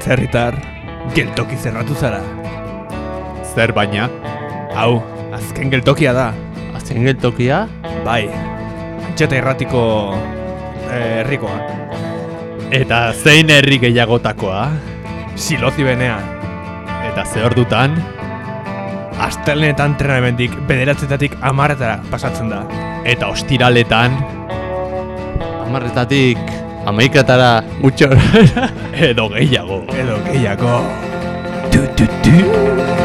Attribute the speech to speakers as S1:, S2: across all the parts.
S1: atzerritar, geltoki zerratu zara.
S2: Zer baina?
S1: Hau, azken geltokia da.
S3: Azken geltokia?
S1: Bai, antxeta irratiko eh, herrikoa.
S2: Eta zein herri gehiagotakoa?
S1: Silozi benea.
S2: Eta ze ordutan?
S1: Astelenetan trenamendik bederatzetatik amarretara pasatzen da.
S2: Eta ostiraletan?
S3: Amarretatik amaikatara gutxo
S2: Edo gehiago.
S1: Edo gehiago. Tu, tu, tu.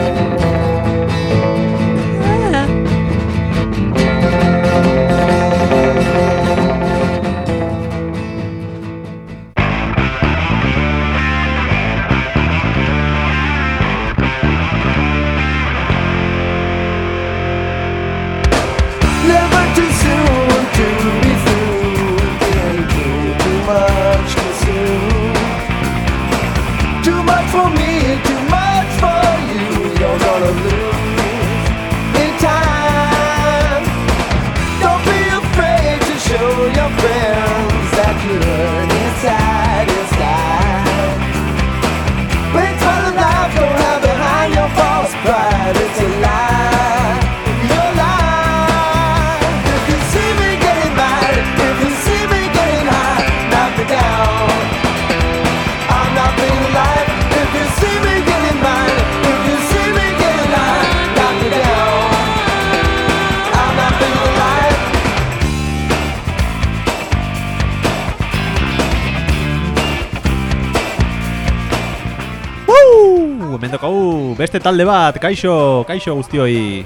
S2: Hemen daukagu beste talde bat, kaixo, kaixo guztioi.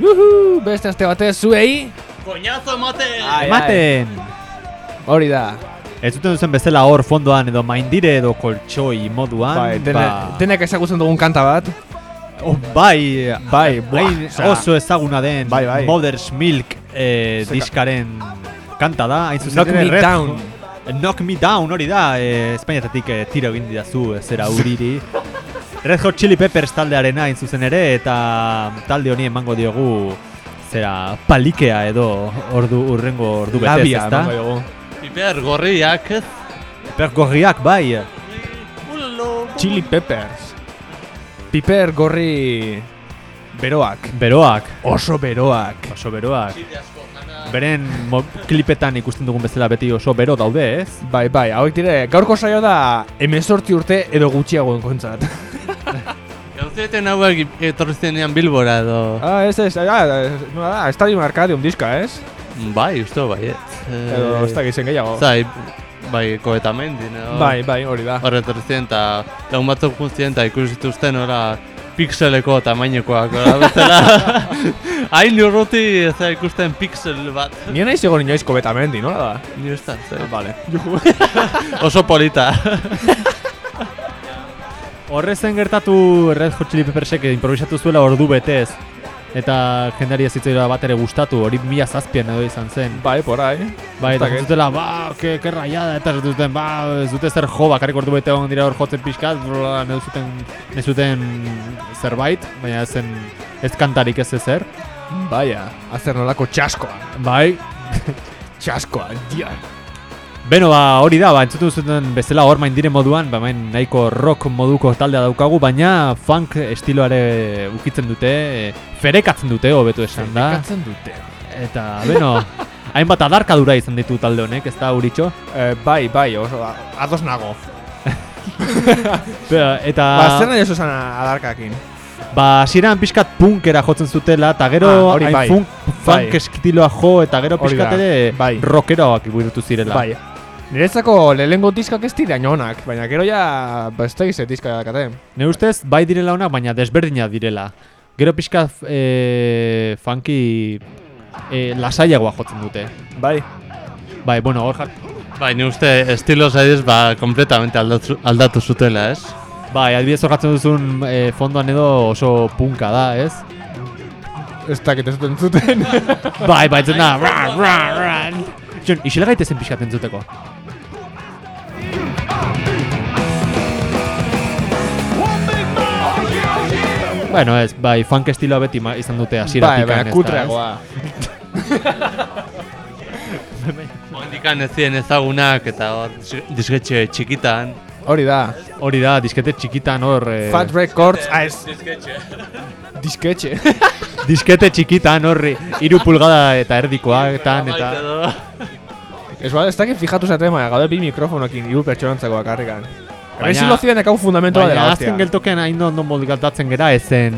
S1: Juhu, beste aste batez zuei.
S3: Koñazo emate!
S1: Ai,
S2: Ematen!
S1: Hori da.
S2: Ez duten duzen bezala hor fondoan edo maindire edo koltsoi moduan.
S1: Bai, dene,
S2: ba-
S1: denek ezagutzen dugun kanta bat.
S2: Oh, bai,
S1: Bai, osea,
S2: oso ezaguna den
S1: bai, bai.
S2: Mother's Milk eh, diskaren kanta da. Hain zuzen
S1: Knock me down.
S2: Knock me down, hori da. Eh, Espainiatatik eh, tiro egin didazu eh, zera uriri. Red Hot Chili Peppers taldearena hain zuzen ere eta talde honi emango diogu zera palikea edo ordu urrengo ordu betez,
S1: Labia,
S2: ezta?
S3: Piper gorriak ez?
S2: Piper gorriak bai.
S1: Chili peppers. Piper gorri beroak.
S2: Beroak,
S1: Oso beroak.
S2: oso beroak. Beren klipetan ikusten dugun bezala beti oso bero daude, ez?
S1: Bai, bai, hauek dire, gaurko saio da emezortzi urte edo gutxiago kontzat.
S3: Gauzeten hauek etorri zenean Bilbora edo...
S1: ah, ez, ez, ah, nola da, Stadium Arcadium diska, ez?
S3: Bai, uste bai, ez?
S1: Edo, ez da gizen gehiago.
S3: Zai, bai, koetamendi, no?
S1: Bai, bai, hori da.
S3: Horre etorri ziren, eta lagun batzuk juntzien, eta ikusi zituzten, ora, pixeleko tamainekoak, bezala. Hain urruti, ez da ikusten pixel bat.
S1: Nien nahi zegoen inoiz kobetamendi, nola da?
S3: Ni ez da, ze.
S1: Vale.
S3: Oso polita.
S2: Horrezen gertatu Red Hot Chili Peppersek improvisatu zuela ordu betez. Eta jendari ez zitzaiola bat ere gustatu, hori mila zazpian edo izan zen.
S1: Bai, por ahí.
S2: Bai, eta zutela, ba, ke, ke raiada, eta ez duten, ba, ez dute zer jo, bakarrik ordu bete egon dira hor jotzen pixkat, bla, ne zuten, ne zuten zerbait, baina ez zen, ez kantarik ez ezer.
S1: Baia, azer nolako txaskoa.
S2: Bai,
S1: Txaskoa, dia.
S2: Beno, ba, hori da, ba, entzuten zuten bezala hor main dire moduan, ba, main nahiko rock moduko taldea daukagu, baina funk estiloare ukitzen dute, e, ferekatzen dute, hobetu esan da.
S1: Katzen dute.
S2: Eta, beno, hainbat adarkadura izan ditu talde honek, ez da, Uritxo?
S1: Eh, bai, bai, oso, ados nago.
S2: Be- Eta,
S1: Ba, zer nahi oso esan adarkakin?
S2: ba, hasieran pixkat punkera jotzen zutela, eta gero
S1: Ah,
S2: hain
S1: bai.
S2: funk, funk
S1: Bai.
S2: estiloa jo, eta gero pixkat ere
S1: bai.
S2: rockeroak iburutu zirela.
S1: Bai. Niretzako lehenengo diskak ez dira onak, baina gero ja, ba, ez da gize diska dakate.
S2: Ne ustez, bai direla onak, baina desberdinak direla. Gero pixka e, funky e, lasaiagoa jotzen dute.
S1: Bai.
S2: Bai, bueno, hor jat...
S3: bai, ni uste estilo zaiz, ba, kompletamente aldatu, aldatu zutela, ez?
S2: Bai, adibidez hor jartzen duzun e, fondoan edo oso punka da, ez?
S1: Ez dakit ez zuten.
S2: bai, bai, zen da, ra, ra, ra. Jon, isela gaitezen pixkat entzuteko. Bueno, ez, bai, funk estiloa beti izan dute
S1: bai,
S2: hasieratik.
S1: baina kutreagoa.
S3: Handikan ez ziren ezagunak eta hor dis- disketxe txikitan.
S1: Hori da.
S2: Hori da, diskete txikitan hor... eh,
S1: Fat Records, ah, ez. Disketxe.
S2: diskete txikitan horri iru pulgada eta erdikoaetan eta...
S1: Ez ba, ez dakit fijatu zaten, baina gaude bi mikrofonokin hiru pertsonantzako bakarrikan.
S2: Baina-
S1: ziren ekau fundamentoa dela,
S2: Baina
S1: hostia.
S2: azken geltoken hain ondo molgaltatzen gera ezen...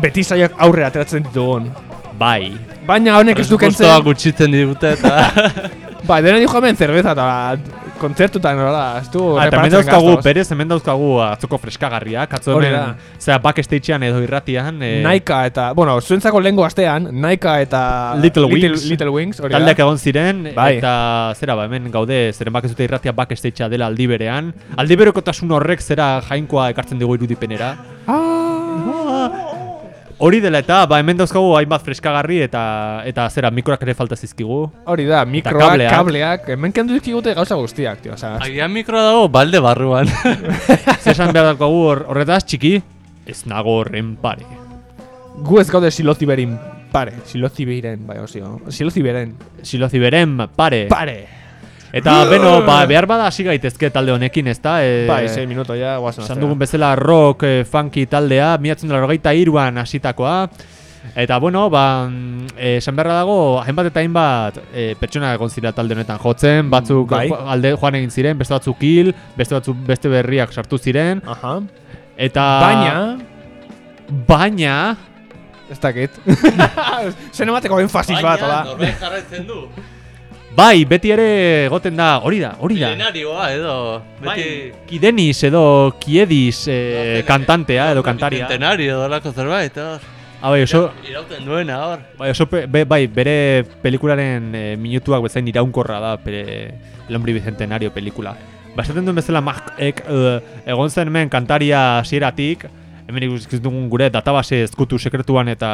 S1: Beti zaiak aurre ateratzen ditugun.
S2: Bai.
S1: Baina honek ez du
S3: Presupuestoa
S1: kentzen.
S3: gutxitzen digute eta...
S1: Ba, dena dijo hemen zerbeza eta kontzertutan nola, ez du
S2: Ah, eta hemen
S1: reparatzen
S2: dauzkagu,
S1: gastoz.
S2: berez hemen dauzkagu atzoko freskagarriak, atzo
S1: Hori
S2: hemen, zera backstagean edo irratian, eh,
S1: Naika eta, bueno, zuentzako lehengo astean, Naika eta
S2: Little Wings.
S1: Little Wings hori
S2: taldeak egon ziren,
S1: Bai.
S2: eta zera ba, hemen gaude, zeren bak ez dute irratia backstagea dela aldi berean. Aldi berekotasun horrek zera jainkoa ekartzen dugu irudipenera.
S1: Ah,
S2: Hori dela eta, ba, hemen dauzkagu hainbat freskagarri eta eta zera mikroak ere falta zizkigu.
S1: hori da, mikroak,
S2: kableak.
S1: kableak, hemen kendu dizkigute gauza guztiak, tio, osea.
S3: Agian mikroa dago balde barruan.
S2: Zesan behar daukagu hor, horretaz, txiki, ez nago horren pare.
S1: Gu ez gaude silozi berin pare, silozi beren, bai, osio, silozi beren.
S2: Silozi beren pare.
S1: Pare!
S2: Eta, beno, ba, behar bada hasi gaitezke talde honekin, ezta? E,
S1: Bai, 6 minuto ja, guazen
S2: Esan dugun bezala rock, eh, funky taldea, miatzen dela rogeita iruan hasitakoa. Eta, bueno, ba, mm, eh, esan beharra dago, hainbat eta hainbat e, pertsona egon zira talde honetan jotzen, batzuk
S1: Bai.
S2: alde joan egin ziren, beste batzuk hil, beste batzuk beste berriak sartu ziren,
S1: Aha.
S2: eta...
S1: Baina,
S2: Baina...
S1: ez dakit. Zen emateko enfasis bat, hola.
S3: norbait jarraitzen du.
S2: Bai, beti ere egoten da, hori da, hori da.
S3: Milenarioa edo...
S2: Bai,
S3: Beti...
S2: Kidenis edo Kiedis eh, kantantea edo kantaria.
S3: Centenario edo lako zerbait, hor.
S2: Ah, bai, oso,
S3: Irauten duena, hor.
S2: Bai, oso be, bai, bere pelikularen e, minutuak bezain iraunkorra da bere El hombre bicentenario pelikula. Ba, esaten duen bezala Mark-ek eh, egon zen hemen kantaria hasieratik, hemen ikusten dugun gure database ezkutu sekretuan eta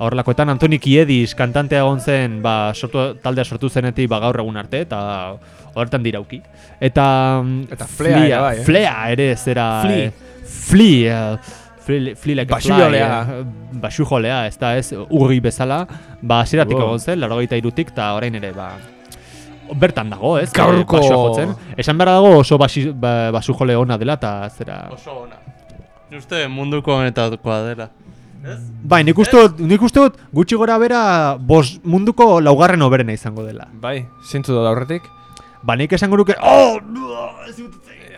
S2: horrelakoetan Antoni Kiedis kantantea egon zen ba, sortu, taldea sortu zenetik ba, gaur egun arte eta horretan dirauki. Eta, mm,
S1: Eta Flea ere bai, eh?
S2: Flea ere zera...
S1: Flea.
S2: eh, Flea, eh, Flea, Flea like a fly,
S1: Basujolea.
S2: eh, ez da ez, urri bezala, ba, hasieratik
S1: Wow.
S2: egon zen, larogeita irutik, eta orain ere, ba, bertan dago, ez?
S1: Gaurko-
S2: eh, basua jotzen. Esan behar dago oso basi, ba, basujole ona dela, eta zera...
S3: Oso ona. Uste munduko honetakoa dela.
S2: Bai, nik uste dut, nik uste dut gutxi gora bera bos munduko laugarren oberena izango dela.
S1: Bai, zintzu da aurretik.
S2: Ba, nik esango nuke, oh, ez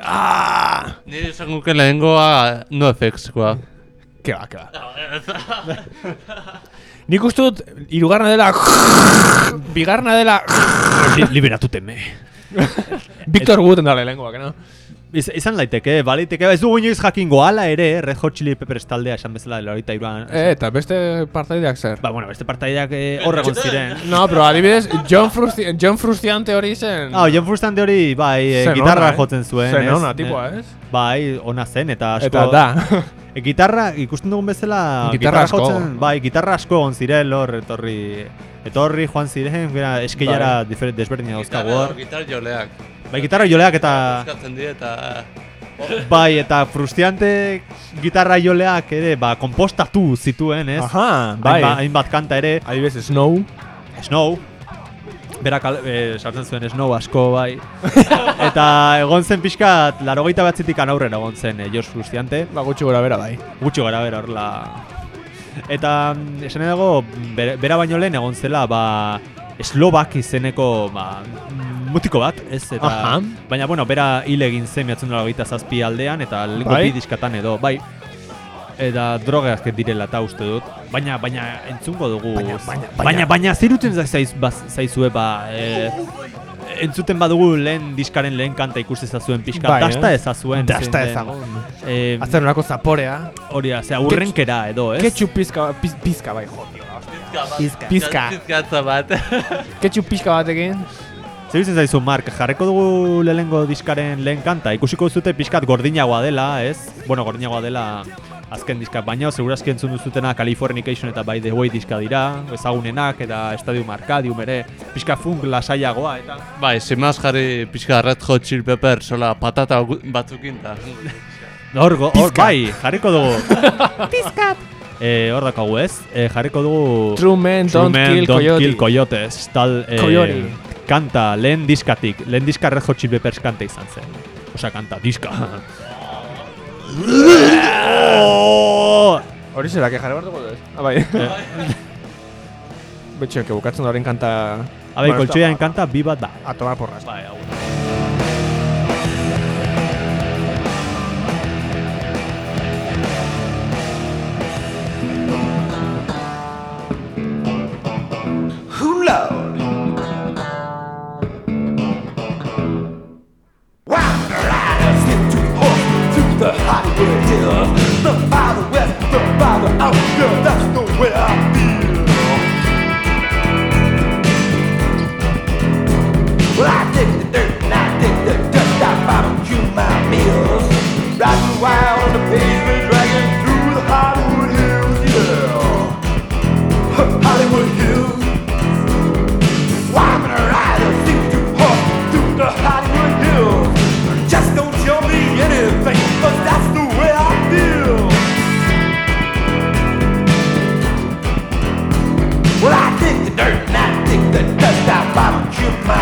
S1: Ah!
S3: Nire esan guke lehengoa no effectskoa.
S1: Ke ba, ke ba. Nik uste dut, irugarna dela... Bigarna dela...
S2: li, liberatu teme.
S1: Victor Wooten da lehenkoak, no?
S2: Iz, izan daiteke, baliteke, ez dugu inoiz jakingo ala ere, Red Hot Chili Peppers taldea esan bezala lorita iruan.
S1: Eh, eta beste partaideak zer.
S2: Ba, bueno, beste partaideak eh, hor egon ziren.
S1: No, pero adibidez, John, Frusti John Frustiante hori zen...
S2: Ah, John Frusciante hori, bai, eh,
S1: Zen
S2: gitarra
S1: ona, eh?
S2: jotzen zuen,
S1: Zen
S2: ez?
S1: ona, tipua,
S2: Eh,
S1: ez?
S2: Bai, ona zen, eta asko...
S1: Eta da.
S2: E, gitarra, ikusten dugun bezala,
S1: Gitarra asko.
S2: jotzen, bai, gitarra asko egon ziren, lor, etorri, etorri joan ziren, gara, eskeiara
S1: Bai.
S2: desberdina dauzkagu
S3: Gitarra,
S2: hor.
S3: gitar joleak.
S2: Bai, gitarra joleak eta,
S3: Eskatzen die eta...
S2: bai, eta frustiante gitarra joleak ere, ba, kompostatu zituen, ez?
S1: Aha, bai.
S2: Hainbat, hainbat kanta ere,
S1: Adibidez, Snow.
S2: Snow, berak eh, sartzen zuen Snow asko, bai. eta egon zen pixkat, larogeita batzitik aurrera egon zen eh, Josh Frustiante.
S1: Ba, gutxi gora bera, bai.
S2: gutxi gara bera horrela eta mm, esan dago bera, baino lehen egon zela ba Slovak izeneko ba, mutiko bat, ez? Eta,
S1: Aha.
S2: baina, bueno, bera hil egin zen miatzen dola zazpi aldean, eta lehenko
S1: Bai?
S2: diskatan edo, bai. Eta drogeak direla eta uste dut. Baina, baina, entzungo dugu.
S1: Baina, baina,
S2: baina, baina, baina ziruten zaiz, baz- zaizue, ba, e, entzuten badugu lehen diskaren lehen kanta ikusi ezazuen pixka.
S1: Bai,
S2: dasta
S1: eh?
S2: ezazuen.
S1: Dasta ezagun.
S2: Eh,
S1: Azer nolako zaporea.
S2: Hori da, zera, urrenkera edo, ez?
S1: Ketchup pizka, piz, pizka bai, jo, tío.
S3: Pizka.
S1: Pizka.
S3: Pizkatza bat.
S1: Ketchup pizka batekin.
S2: Zer bizten zaizu, Mark, jarreko dugu lehengo diskaren lehen kanta, ikusiko zute pixkat gordinagoa dela, ez? Bueno, gordinagoa dela azken diska, baina segurazki entzun duzutena Californication eta By the Way diska dira, ezagunenak eta Stadium Arcadium ere, pixka funk lasaiagoa eta...
S3: Bai, simaz jarri pixka Red Hot Chili Pepper, sola patata batzukin ta.
S2: Hor, hor, bai, jarriko dugu. Pizkat! Eh, hor dakagu ez, eh, jarriko dugu...
S1: True men don't
S2: True Men
S1: kill
S2: Don't
S1: coyote.
S2: Kill Coyotes, tal... Eh,
S1: Coyote.
S2: Kanta, lehen diskatik, lehen diska Red Hot Chili Peppers kanta izan zen. Osea, kanta, diska.
S1: Hori zera, que jarri bartuko duz? Ah, bai. Betxo, que bukatzen da horren kanta...
S2: Abai,
S1: Bueno,
S2: koltsoian kanta bi bat da.
S1: A tomar porras.
S2: Bai, hau.
S4: The west, the farther out. Yeah, that's the way I feel. Well, I dig the dirt and I dig the dust. I my meals. Riding wild on the pavement, I barbecue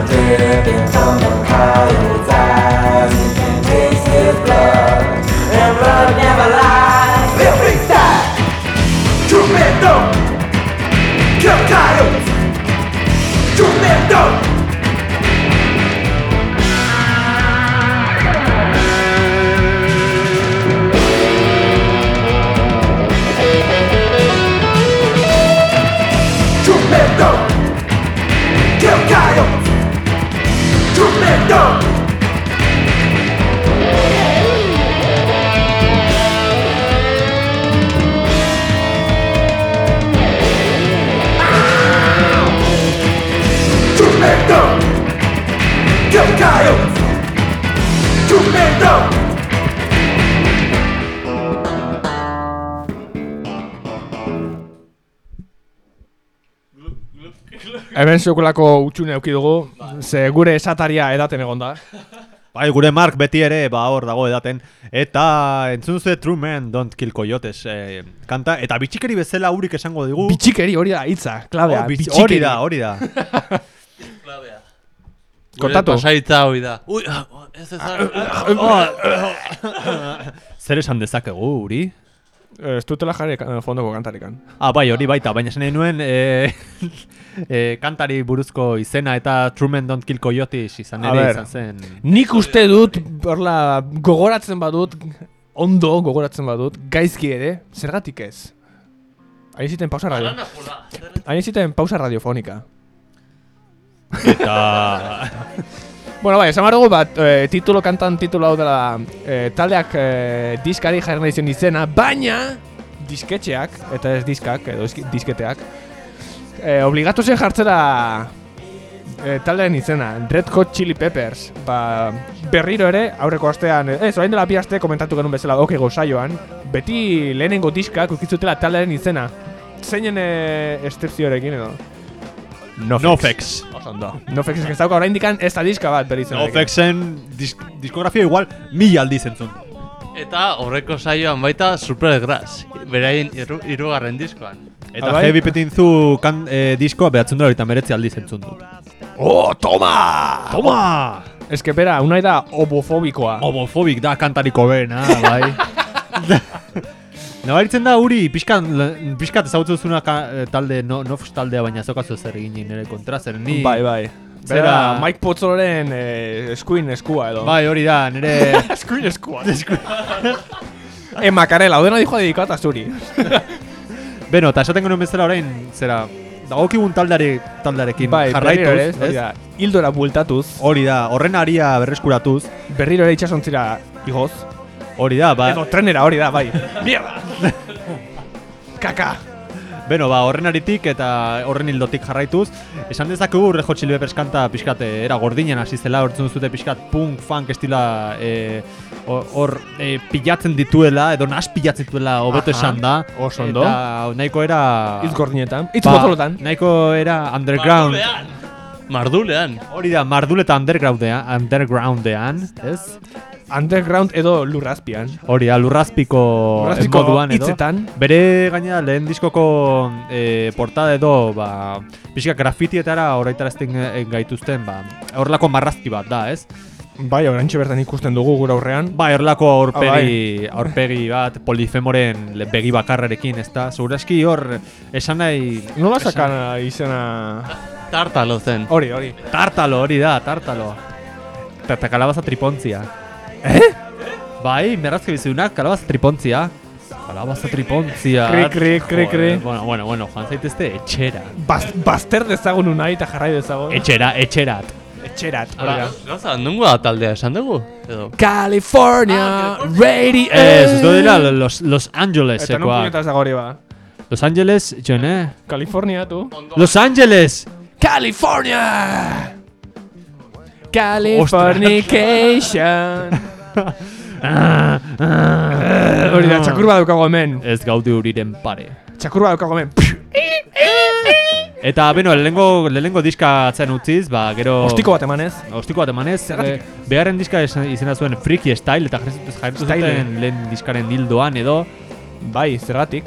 S4: How did it from the pile. Men don't.
S1: Hemen sekulako utxune euki dugu, ze gure esataria edaten egon da.
S2: Bai, gure Mark beti ere, ba, hor dago edaten. Eta entzun ze True Men Don't Kill Coyotes eh, kanta. Eta bitxikeri bezala urik esango digu.
S1: Bitxikeri hori da hitza, klabea.
S2: Oh, bitx-
S1: bitxikeri.
S2: hori da, hori da.
S1: Kontatu.
S3: Pasaitza hoi da. Ui, ah, ez ez
S2: Zer esan dezakegu, uri?
S1: Eh, Ez dutela jarri fondoko kantarikan.
S2: Ah, bai, hori baita, baina esan nuen eh, eh, kantari buruzko izena eta True Men Don't Kill Coyotes izan ere izan zen.
S1: Nik uste dut, horla, gogoratzen badut, ondo gogoratzen badut, gaizki ere, zergatik ez? Hain ziten pausa radio. Hain ziten pausa radiofonika.
S2: Eta...
S1: Bueno, bai, esan dugu bat, e, titulo kantan titulo hau dela e, taldeak e, diskari jarri nahi izena, baina disketxeak, eta ez diskak, edo disketeak, eh, obligatu zen jartzera eh, taldearen izena, Red Hot Chili Peppers. Ba, berriro ere, aurreko astean, eh, ez, orain dela bi aste komentatu genuen bezala oke gozaioan, beti lehenengo diskak ukitzutela taldearen izena. Zeinen eh, estepzioarekin edo?
S2: Nofex.
S1: Oso ondo. Nofex ez dauka orain dikan ez da diska bat beri izenarekin.
S2: Nofexen disk, diskografia igual mila aldiz entzun.
S3: Eta horreko saioan baita Supergrass, beraien hiru- hirugarren diskoan.
S2: Eta
S1: Ah, bai?
S2: Heavy Petintzu kan, eh, diskoa behatzen dut eta meretzi aldiz entzun dut.
S1: Oh, toma!
S2: Toma!
S1: Ez que bera, unai da homofobikoa.
S2: Homofobik da kantariko bena, bai. Nabaritzen da uri pixkat, pixkat ezagutzen duzuna eh, talde, no, Nofx taldea baina zokazu zer egin nire kontra zer ni.
S1: Bai, bai.
S2: Zera-
S1: Bera, Mike Potzoloren eh, eskuin eskua edo.
S2: Bai, hori da, nire...
S1: eskuin eskua. eh, Makarela, odena dijo dedikata zuri.
S2: Beno, eta esaten genuen bezala orain, zera, dagokigun taldeari, taldearekin
S1: bai, berriro ere,
S2: jarraituz,
S1: hori da. Hildora bueltatuz,
S2: Hori da, horren aria berreskuratuz,
S1: berriro ere itxasontzira igoz.
S2: Hori da, ba,
S1: Edo trenera hori da, bai. Mierda! Kaka!
S2: beno, ba, horren aritik eta horren hildotik jarraituz, esan dezakegu Red Hot Chili Peppers kanta pixkat eh, era gordinen hasi zela, hortzen duzute pixkat punk, funk estila eh, hor hor, eh, pilatzen dituela, edo nas pilatzen dituela hobeto esan da.
S1: oso ondo.
S2: Eta nahiko era...
S1: Itz gordinetan. Itz
S2: ba. Nahiko era underground.
S3: Mardulean! Mardulean!
S2: Hori da, mardul eta undergroundean, undergroundean, ez?
S1: Underground edo lurrazpian.
S2: Hori da, lurrazpiko,
S1: Lurrazpiko
S2: moduan edo.
S1: hitzetan.
S2: Bere gaina lehen diskoko e, portada edo, ba, pixka grafitietara horreitarazten gaituzten, ba, horrelako marrazki bat da, ez?
S1: Bai, orantxe bertan ikusten dugu gure aurrean.
S2: Ba, horrelako aurpegi,
S1: Ah,
S2: aurpegi bat polifemoren le- begi bakarrarekin, ez da? Segurazki hor, esan nahi...
S1: Nola sakan izena...
S3: Tartalo zen.
S1: Hori, hori.
S2: Tartalo, hori da, tartalo. Eta eta kalabaza tripontzia. Eh? Bai, merrazke bizunak, kalabaza tripontzia. Kalabaza tripontzia.
S1: Kri, kri, kri, kri.
S2: Bueno, bueno, bueno, joan zaitezte etxera.
S1: Baz, bazter dezagun unai eta jarrai dezagun.
S2: Etxera, etxerat.
S1: Etxerat, hori da.
S3: Gauza, nungo da taldea esan dugu? Edo.
S1: California Radio.
S2: Ez, ez dira Los, Los Angeles,
S1: Eta non
S2: ekoa.
S1: puñetas dago hori ba.
S2: Los Angeles, jon, eh?
S1: California, tu.
S2: Los Angeles!
S1: California! Californication. Hori da, txakur bat daukago hemen.
S2: Ez gaude uriren pare.
S1: Txakur bat daukago hemen.
S2: Eta, beno, lehengo, lehengo diska atzen utziz, ba, gero...
S1: Ostiko bat emanez.
S2: Ostiko bat emanez, eh, beharren diska izena zuen Freaky Style, eta jarritu zuten lehen diskaren dildoan edo,
S1: Bai, zergatik.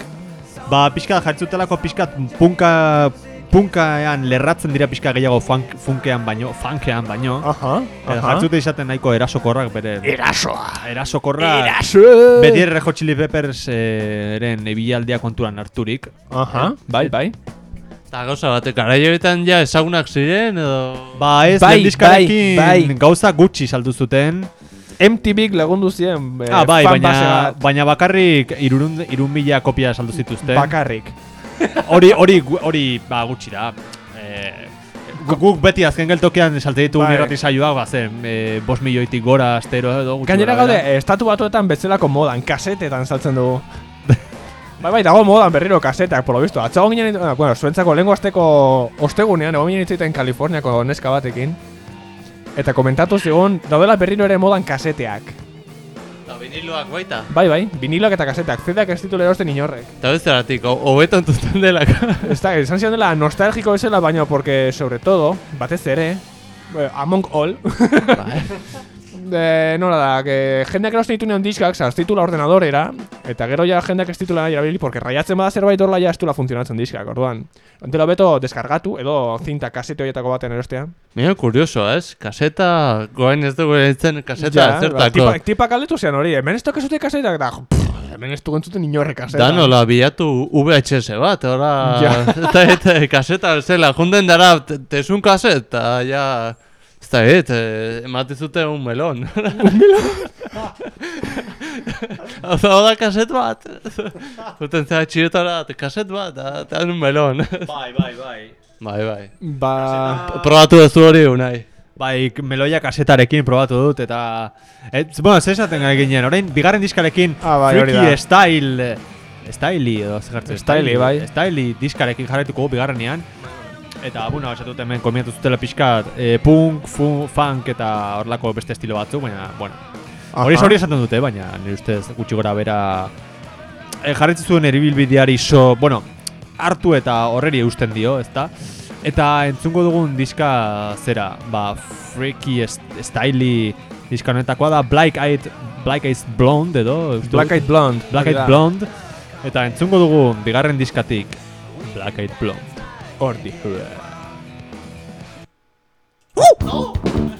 S2: ba, pixka jarritzutelako pixkat punka, punkaean lerratzen dira pixka gehiago funk, funkean baino, funkean baino.
S1: Aha,
S2: Eta jarritzute izaten nahiko erasokorrak bere.
S1: Erasoa.
S2: Erasokorra.
S1: Eraso.
S2: Beti Hot Chili Peppers eh, eren ebilaldia konturan harturik.
S1: Aha, bai, bai.
S3: Eta gauza batek, garaioetan ja ezagunak ziren, edo...
S2: Ba ez,
S1: Bai,
S2: diskarekin
S1: bai, bai.
S2: gauza gutxi saldu zuten.
S1: MTVk lagundu zien eh,
S2: ah, bai, baina,
S1: bat.
S2: baina bakarrik irurun, irun mila kopia saldu zituzten.
S1: Bakarrik.
S2: Hori, hori, hori, ba, gutxi da. Eh, gu- guk beti azken geltokian salte ditu
S1: Bai.
S2: irrati saioak, ba, zen, eh, bos milioitik gora, astero edo gutxi
S1: Gainera gaude, estatu batuetan bezalako modan, kasetetan saltzen dugu. bai, bai, dago modan berriro kasetak, por lo visto. Atzago ginen, bueno, zuentzako lehenko asteko ostegunean, egon ginen itzaiten Kaliforniako neska batekin. Eta komentatu zigun, daudela berriro ere modan kaseteak.
S3: Eta viniloak baita.
S1: Bai, bai, viniloak eta kasetak, zedak ez ditu erosten inorrek.
S3: Eta bezalatik, hobeto entzuten delak.
S1: Ez da, esan zion dela nostalgiko bezala, baina porque, sobre todo, batez ere, eh, among all, de, nola da, que jendeak erosten ditu neon diskak, zaz, titula ordenadorera, eta gero ja jendeak ez titula erabili, porque raiatzen bada zerbait horla ja ez tula funtzionatzen diskak, orduan. Entela beto deskargatu, edo zinta kasete horietako baten erostea.
S3: Mira, kurioso, ez? Kaseta, goain ez dugu entzen kaseta
S1: ba,
S3: zertako.
S1: tipa, tipa kaldetu zean hori, hemen ez tokezute kasetak, eta, pff, hemen ez dugu entzuten inorre kaseta.
S3: Da bilatu VHS bat, ora...
S1: Ja.
S3: Eta, eta kaseta zela, junden dara, te- tesun kaset, eta ja... Ez da, et, emate zute un melon. un melon? Hau da kaset bat. Juten zera txiretara, te kaset bat, eta- eta un melon.
S2: Bai, bai, bai.
S3: bai, bai.
S1: Ba,
S3: Probatu ez du hori, unai.
S2: Bai, meloia kasetarekin probatu dut, eta... Et, bueno, ez esaten gai ginen, orain, bigarren diskarekin
S1: Ah, bai, hori
S2: Freaky. Style Styli edo zer jartzen
S1: Styli, bai.
S2: Styli diskarekin jarraituko bigarrenean Eta, bueno, esatut hemen komiatu zutela pixkat e, Punk, fu, funk eta horlako beste estilo batzuk Baina, bueno Hori hori esaten dute, baina nire ustez gutxi gora bera e, Jarritzen zuen eribilbideari so, bueno Hartu eta horreri eusten dio, ezta? Eta entzungo dugun diska zera, ba, Freaky Styli diska honetakoa da Black Eyed, Black Eyed Blonde edo dut.
S1: Black Eyed Blonde.
S2: Black Eyed. Blonde Eta entzungo dugun bigarren diskatik Black Eyed Blonde
S1: Hor di.
S4: Pumping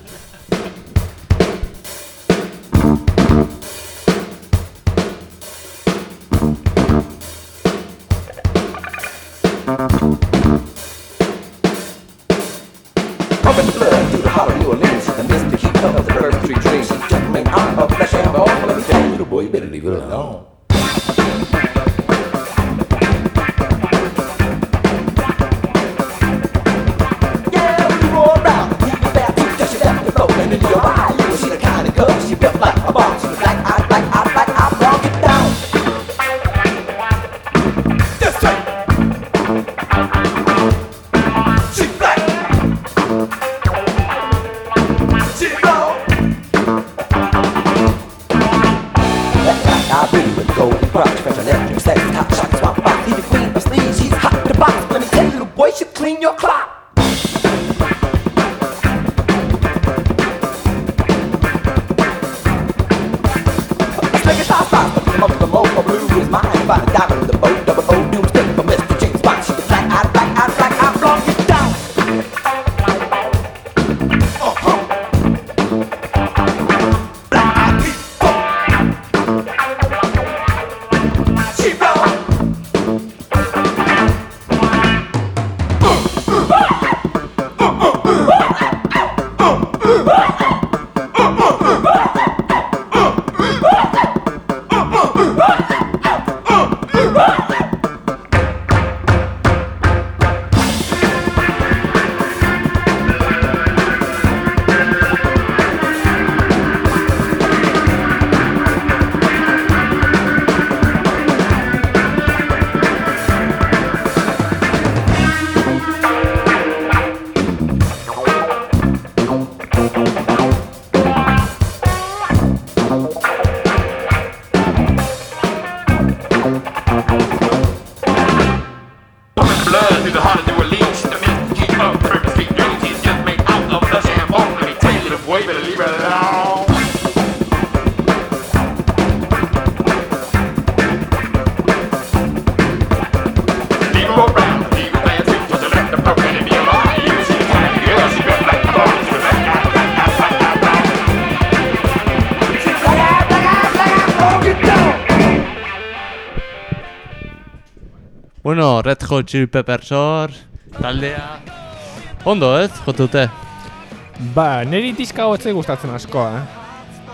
S3: Red Hot Chili Peppers hor, taldea... Ondo ez, jotute?
S1: Ba, niri diska etzai gustatzen asko, eh?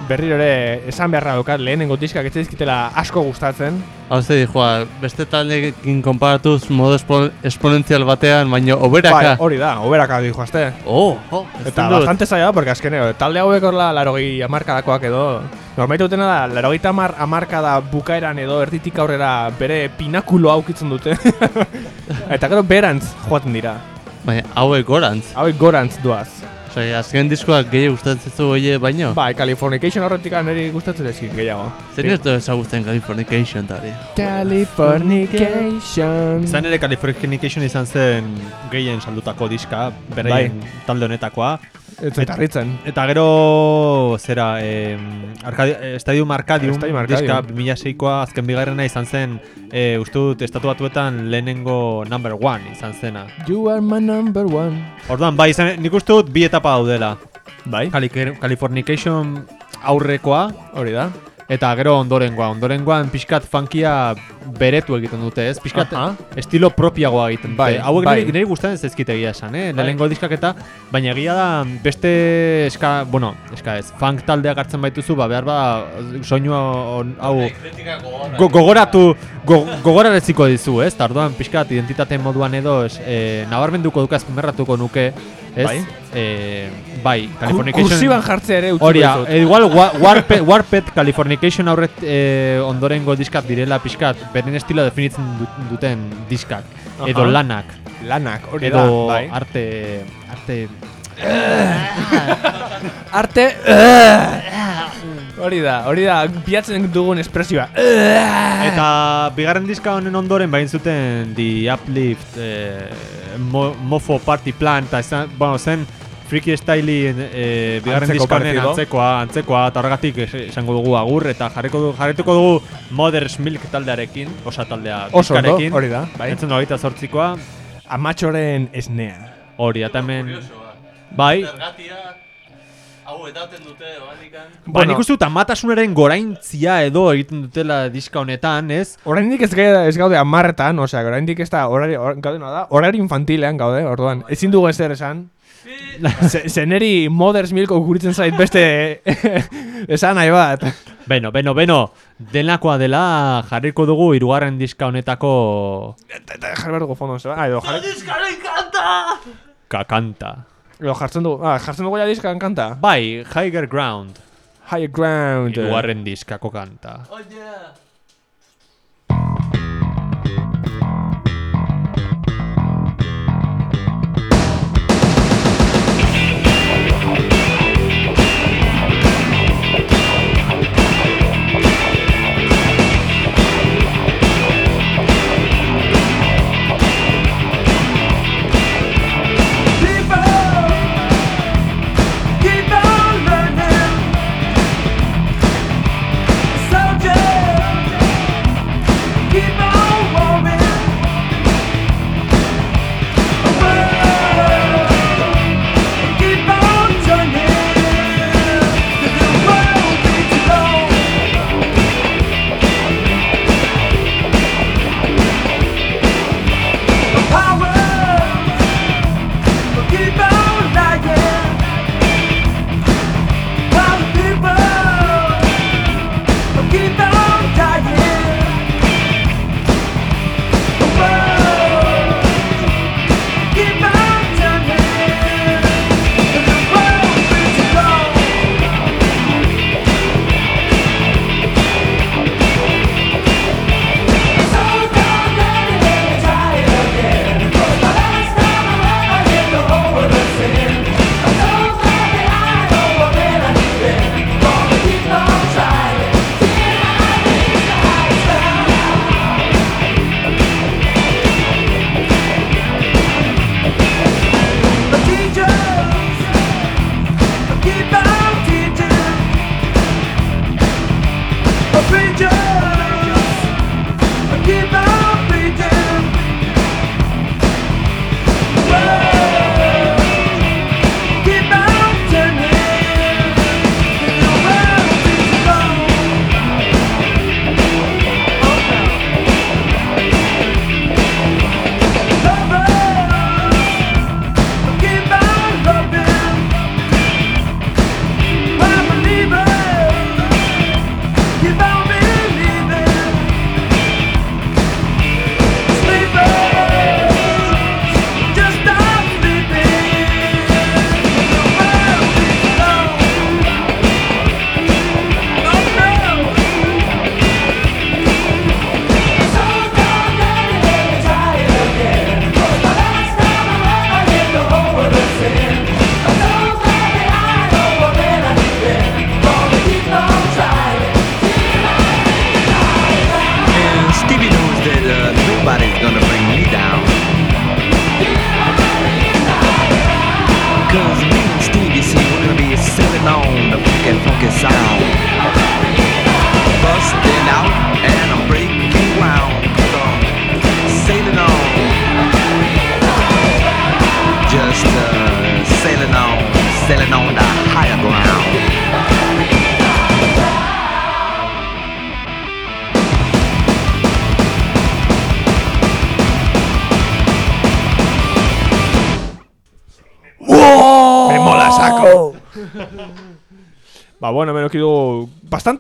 S1: Berriro ere, esan beharra daukat, lehenengo diskak ez zaizkitela asko gustatzen.
S3: Hau ze joa, beste taldeekin konparatuz modo espo esponentzial batean, baina oberaka.
S1: Bai, hori da, oberaka di joazte.
S3: Oh, oh,
S1: Eta bastante zaila, porque azkeneo, talde hauek horla larogei amarkadakoak edo, normaitu dutena da, larogei tamar amarkada bukaeran edo erditik aurrera bere pinakulo aukitzen dute. Eta gero berantz joaten dira.
S3: Baina, hauek gorantz.
S1: Hauek gorantz duaz.
S3: Osea, azken diskoak gehiago gustatzen zu oie baino.
S1: Bai, Californication horretik niri gustatzen ezkin gehiago.
S3: Zer ez du ezagutzen Californication tari?
S1: Californication.
S2: Izan ere Californication izan zen gehien saldutako diska, beraien talde honetakoa.
S1: Ez zait harritzen.
S2: Eta gero, zera, eh, Arkadi, Stadium Arcadium,
S1: Stadium Arcadium.
S2: diska 2006koa azken bigarrena izan zen, eh, uste dut estatu batuetan lehenengo number one izan zena.
S1: You are my number one.
S2: Orduan, bai, izan, nik uste dut bi etapa daudela.
S1: Bai,
S2: Cali Californication aurrekoa,
S1: hori da.
S2: Eta gero ondorengoa. Ondorengoan pixkat funkia beretu egiten dute, ez? Pixkat
S1: Aha.
S2: estilo propiagoa egiten dute.
S1: Bai,
S2: Hauek
S1: bai.
S2: niri gustatzen zaizkit egia esan, eh?
S1: Bai.
S2: Lehenengo diskak eta, baina egia da beste eska, bueno, eska ez, funk taldeak hartzen baituzu, ba behar ba soinu hon- hau go, gogoratu, go, gogorareziko dizu, ez? Ta orduan pixkat identitate moduan edo es, e, nabarmenduko dukaz merratuko nuke, ez?
S1: Bai?
S2: E, bai, Californication...
S1: Kursiban jartzea ere utziko
S2: Hori,
S1: dizut.
S2: e, igual wa, Warped, Warped Californication aurret e, ondorengo diskat direla pixkat, beren estilo definitzen du- duten diskak, edo
S1: Aha.
S2: lanak,
S1: Lanak, hori
S2: edo
S1: da, bai.
S2: arte, arte,
S1: Arte... hori da, hori da, bilatzen dugun espresioa.
S2: Eta bigarren diska honen ondoren bain zuten The Uplift eh, mo, Mofo Party Plan eta izan, bueno, zen Freaky Style eh, bigarren diska honen antzekoa, antzekoa eta horregatik es- esango dugu agur eta jarriko du, jarrituko dugu Mother's Milk taldearekin, osa taldea
S1: Oso ondo, hori da, bai.
S2: Entzun hogeita zortzikoa,
S1: Amatxoren esnea.
S2: hori, eta hemen, bai,
S5: Zergatia, hau edaten dute, balikan.
S2: ba,
S1: Bueno.
S2: nik uste dut amatasunaren goraintzia edo egiten dutela diska honetan, ez?
S1: Oraindik ez, gaude- ez gaude amarretan, osea, oraindik ez da horari, or, gaude da, horari infantilean gaude, orduan. Ezin dugu ezer esan. Ze- Zeneri Mother's Milk okuritzen zait beste esan nahi bat.
S2: Beno, beno, beno, denakoa dela jarriko dugu hirugarren diska honetako
S1: Eta eta jarri behar dugu fondo, zeba? Ah, edo, jarri,
S2: kakanta.
S1: Edo jartzen dugu, ah, jartzen dugu ja diskan kanta.
S2: Bai, Higher Ground,
S1: High Ground.
S2: hirugarren diskako kanta.
S5: Oh yeah!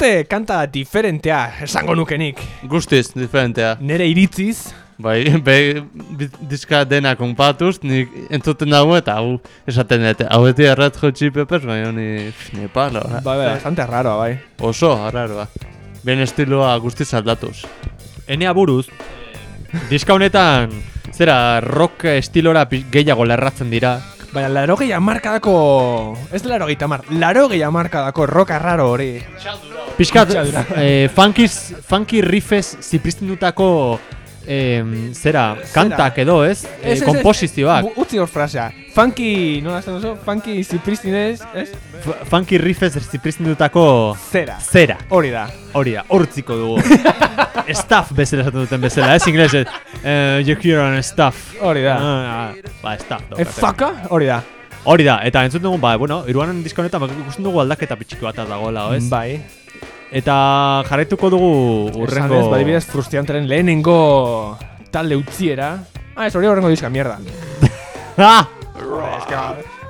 S1: Bastante kanta diferentea, esango nukenik.
S3: Guztiz, diferentea.
S1: Nere iritziz,
S3: Bai, be, bi- diska dena konpatuz, nik entzuten dago eta hau esaten dut. Hau beti Red Hot Chili Peppers, bai, honi, ni palo. eh.
S1: ba, ba, bastante raroa, bai.
S3: Oso, arraroa. Ben estiloa guztiz aldatuz.
S2: Enea buruz, diska honetan, zera, rock estilora gehiago lerratzen dira.
S1: Baina, laro gehi amarkadako... Ez laro gehi tamar, laro gehi amarkadako rock arraro hori.
S2: Piskat, eh, funkiz, funky riffez zipristindutako em, zera, kantak edo, ez? Eh,
S1: Ez, ez, ez.
S2: komposizioak.
S1: Bu- Utzi hor frasea. Funky, nola esan oso? Funky zipristinez, ez?
S2: F- funky riffez zipristindutako
S1: Zera.
S2: zera.
S1: Hori da.
S2: Hori da, hortziko dugu. staff bezala esaten duten bezala, ez inglesez. Uh, you hear on staff.
S1: Hori da.
S2: Ah, ah, ba, staff.
S1: E, faka? Hori da.
S2: Hori da, eta entzuten dugu, ba, bueno, iruanen diska honetan, ba, ikusten dugu aldaketa pitxiko bat dagoela, ez?
S1: Bai.
S2: Eta jarraituko dugu urrengo...
S1: Esan ez, badibidez frustianteren lehenengo talde utziera. Ah, ez hori horrengo diska, mierda.
S2: Ah!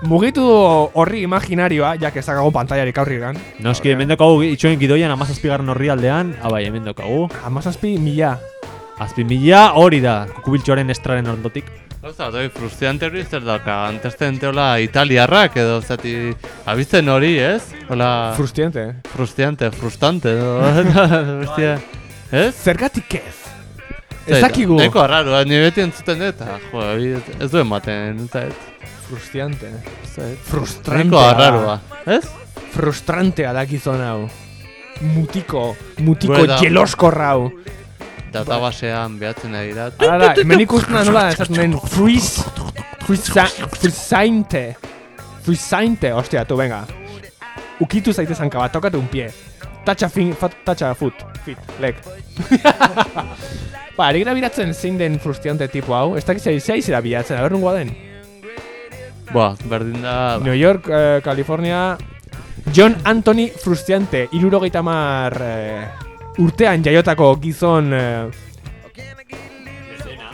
S1: Mugitu horri imaginarioa, jak ez dakago pantailarik aurrigan.
S2: Noski, hemen daukagu itxoen gidoian amazazpigarren horri aldean, abai, hemen daukagu.
S1: Amazazpi mila.
S2: Azpi mila hori da, kukubiltxoaren estraren ondotik.
S3: Gauza, doi, frustrante hori zer dauka, antesten teola italiarrak edo, zati, abitzen hori, ez? Hola,
S1: Frustiante.
S3: frustrante, frustante, edo, bestia, ez?
S1: Zergatik ez? Ez dakigu.
S3: Eko arraroa, ni beti entzuten dut, eta, jo, ez du ematen, ez da,
S1: Frustiante.
S3: ez da,
S1: Frustrantea.
S3: Eko arraroa, ez?
S1: Frustrantea da gizon hau. Mutiko, mutiko jeloskorra hau.
S3: Databasean behatzen ari da.
S1: Ara, hemen ikusten da nola esaten den friz, friza, frizainte. Frizainte, ostia, tu, venga. Ukitu zaite zanka bat, tokate un pie. Tatxa fin, fat, tatxa foot, fit, leg. ba, ari gara biratzen zein den frustrante tipo hau, ez dakiz zea izera bilatzen, aber nungoa den.
S3: Ba, berdin da, ba.
S1: New York, eh, California, John Anthony Frustiante, irurogeita mar eh, urtean jaiotako gizon eh,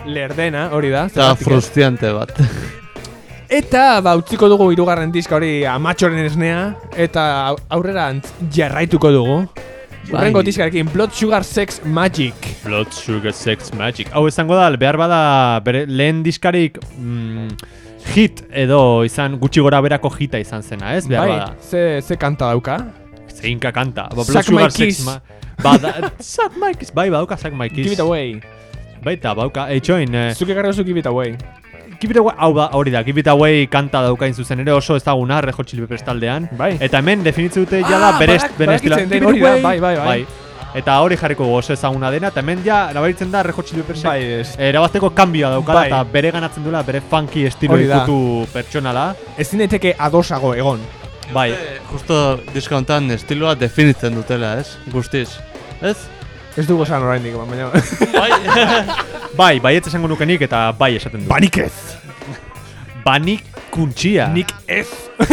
S1: lerdena, hori da.
S3: Eta frustrante bat.
S1: Eta ba, utziko dugu hirugarren diska hori amatxoren esnea, eta au- aurrerantz jarraituko dugu. Urrengo
S3: Bai.
S1: diskarekin Blood Sugar Sex Magic.
S2: Blood Sugar Sex Magic. Hau izango da, behar bada bere, lehen diskarik mm, hit edo izan gutxi gora berako hita izan zena, ez? Behar
S1: bai,
S2: bada.
S1: ze, ze kanta dauka.
S2: Zeinka kanta. Ba, Blood
S1: Suck
S2: Sugar
S1: My
S2: Sex. Ma ba, da, Suck My Kiss. Bai, badauka Suck My Kiss.
S1: Give it away.
S2: Baita, bauka. Eitxoin, eh,
S1: Zuke garra zu give it away.
S2: Give It Away, hau da, hori da, Give It Away kanta daukain zuzen ere oso ezaguna Red Hot Chili taldean.
S1: Bai.
S2: Eta hemen definitzen dute jala
S1: Ah,
S2: bere, estila.
S1: hori da,
S2: Away.
S1: bai, bai, bai.
S2: Eta hori jarriko oso ezaguna dena, eta hemen ja, nabaritzen da Red Hot Chili Peppers
S1: Bai, ez.
S2: Erabazteko kanbioa daukala
S1: Bai.
S2: eta bere ganatzen duela bere funky estilo ikutu pertsonala.
S1: Ezin daiteke adosago egon.
S2: Bai,
S3: Justo diska honetan estiloa definitzen dutela, ez? Guztiz. Ez?
S1: Ez dugu esan oraindik, baina...
S3: Bai.
S2: bai, bai ez esango nukenik eta bai esaten du.
S1: Banik ez!
S2: Banik kuntxia.
S1: Nik ez!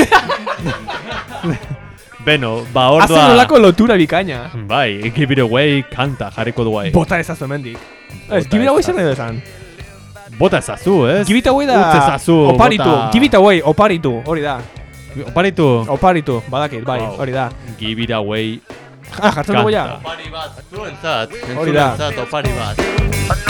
S2: Beno, ba
S1: Hazen
S2: ordua...
S1: nolako lotura bikaina.
S2: Bai, Give It Away kanta jarriko du bai.
S1: Bota ezazu hemendik. Ez, give it away zer nahi esan.
S2: Bota ezazu, ez?
S1: Give it away da...
S2: Utz ezazu,
S1: Oparitu,
S2: bota-
S1: give it away, oparitu, hori da.
S2: Oparitu.
S1: Oparitu, badakit, bai,
S2: Wow.
S1: hori da.
S2: Give It Away.
S1: Ah, jartzen dugu ja.
S3: Opari bat, zuentzat,
S1: Hori da.
S3: entzulentzat opari bat.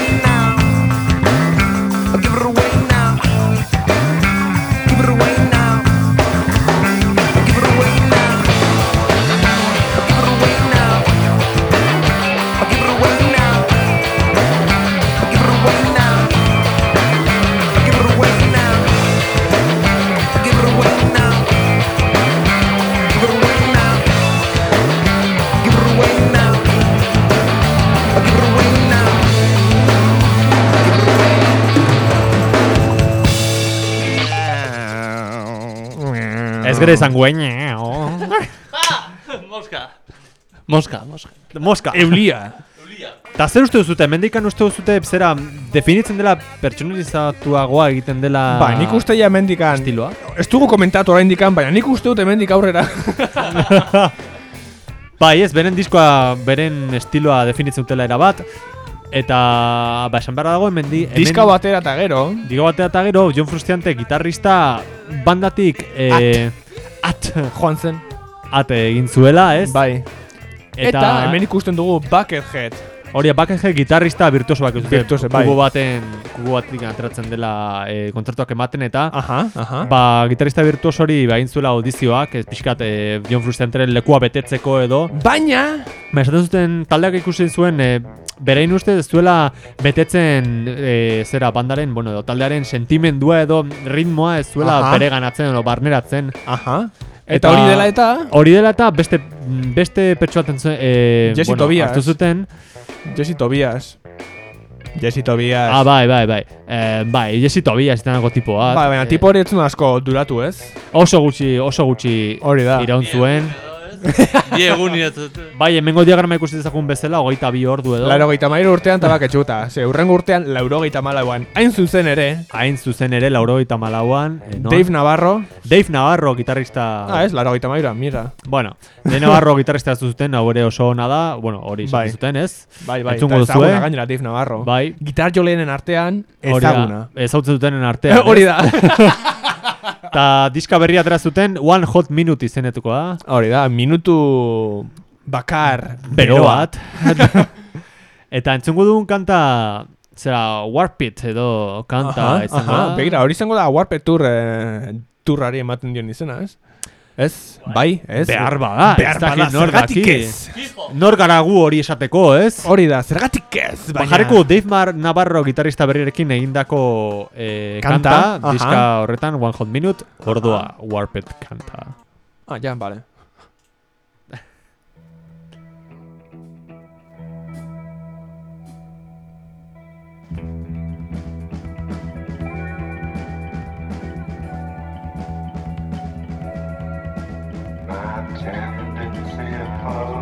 S2: right. Gero izan gueñe.
S3: Moska. Moska, moska.
S2: Moska.
S1: Eulia.
S2: Ta zer uste duzute, mendikan uste duzute zera definitzen dela pertsonalizatuagoa egiten dela
S1: Ba, nik uste ja mendikan
S2: estiloa?
S1: Ez dugu komentatu orain dikan, baina nik uste dut hemendik aurrera
S2: Bai, ez, beren diskoa, beren estiloa definitzen dutela erabat Eta, ba, esan beharra dago, hemen di... hemen-
S1: Diska batera eta gero
S2: Digo batera eta gero, John Frustiante, gitarrista bandatik eh, at.
S1: Joan zen
S2: at egin zuela, ez?
S1: Bai Eta, hemen ikusten dugu Buckethead
S2: Hori, Buckethead gitarrista virtuosoak ez.
S1: Virtuoso, bai.
S2: Kubo baten, kubo batik ateratzen dela eh, kontzertuak ematen eta
S1: Aha, aha
S2: Ba, gitarrista virtuoso hori ba, egin zuela audizioak, ez pixkat eh, John Frustianteren lekua betetzeko edo
S1: Baina
S2: Ba, esaten zuten taldeak ikusi zuen e, berein uste ez duela betetzen e, zera bandaren, bueno, edo taldearen sentimendua edo ritmoa ez duela
S1: Aha.
S2: bere ganatzen edo barneratzen.
S1: Aha Eta hori dela eta
S2: Hori dela eta beste beste pertsu baten zuen, e,
S1: Jesse
S2: bueno,
S1: Tobias.
S2: hartu zuten.
S1: Jesse Tobias Jesse Tobias
S2: Ah, bai, bai, bai. E, bai, Jesse Tobias izanako tipoa.
S1: Bai, baina tipo hori etzun asko duratu ez
S2: Oso gutxi, oso gutxi
S1: Hori da
S2: iraun zuen.
S3: Bi dut.
S2: Bai, hemengo diagrama ikusi dezagun bezala, hogeita bi ordu edo.
S1: Laro geita mairu urtean tabak etxuta Ze, urrengo urtean lauro geita malauan Hain zuzen ere
S2: Hain zuzen ere, laurogeita malauan. E, non?
S1: Dave Navarro
S2: Dave Navarro, gitarrista...
S1: Ah, ez, laro geita mairuan, mira
S2: Bueno, Dave Navarro gitarrista zuten, hau ere oso ona da, bueno, hori
S1: Bai.
S2: zuten, ez?
S1: Bai, bai,
S2: Entzungo
S1: eta ezaguna gainera Dave Navarro
S2: Bai.
S1: Gitar joleenen artean ezaguna
S2: Ezautzen dutenen artean.
S1: Hori da
S2: Eta diska berria atera zuten One Hot Minute izenetuko da.
S1: Hori da, minutu bakar
S2: Bero bat. Eta entzungo dugun kanta, zera, Warpit edo kanta
S1: Aha,
S2: izango
S1: aha,
S2: da.
S1: begira, hori izango da Warped Tour eh, turrari ematen dion izena, ez? Ez, bai, ez?
S2: Behar bada,
S1: Behar
S2: ez dakit
S1: bada,
S2: nor
S1: zergatik
S2: daki.
S1: ez
S2: Nor gara gu hori esateko, ez?
S1: Hori da, zergatik ez,
S2: Ba,
S1: baina
S2: jarriko Dave Mar Navarro gitarrista berriarekin egindako eh,
S1: Kanta,
S2: kanta, diska horretan, One Hot Minute, ordua Warped kanta.
S1: Ah, ja, vale
S5: my tendency to follow.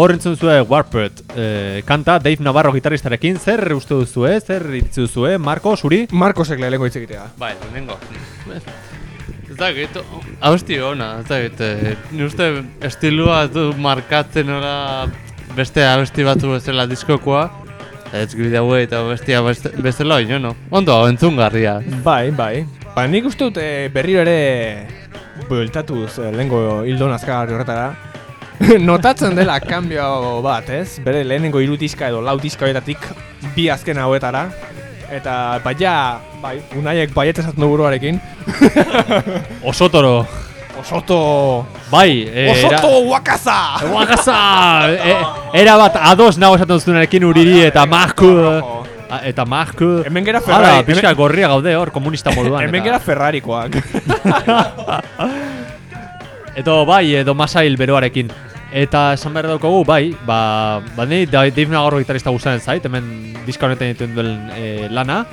S2: Hor entzun zuen Warped eh, kanta Dave Navarro gitarristarekin, zer uste duzue, zer iritzi duzue, Marco, zuri?
S1: Marcosek lehenko hitz egitea.
S3: Bai, lehenengo. Ez dakit, abesti ona, ez dakit, eh, ni uste estilua du markatzen ora beste abesti batzu bezala diskokoa, ez gibide haue eta bestia bezala ino, no? Ondo, hau entzungarria.
S1: Bai, bai. Ba, nik uste dut eh, berriro ere bueltatuz eh, lehenko hildo nazkagarri horretara. Notatzen dela kambio bat, ez? Bere lehenengo hiru diska edo lau diska horietatik bi azken hauetara. Eta baina, bai, unaiek baiet esaten buruarekin.
S2: Osotoro.
S1: Osoto...
S2: Bai, eh,
S1: Osoto wakaza!
S2: Guagaza! E, era bat ados nago esaten duzunarekin uriri eta Marku. a- Eta Marku.
S1: Hemen gera
S2: Hala,
S1: Ferrari,
S2: pixka
S1: hemen,
S2: gorria gaude hor, komunista moduan.
S1: hemen gera Ferrarikoak.
S2: Edo bai, edo masail beroarekin. Eta esan behar daukagu, bai, ba, ba ni Da- Dave Navarro gitarista guztaren zait, hemen diska honetan dituen duen e, lana.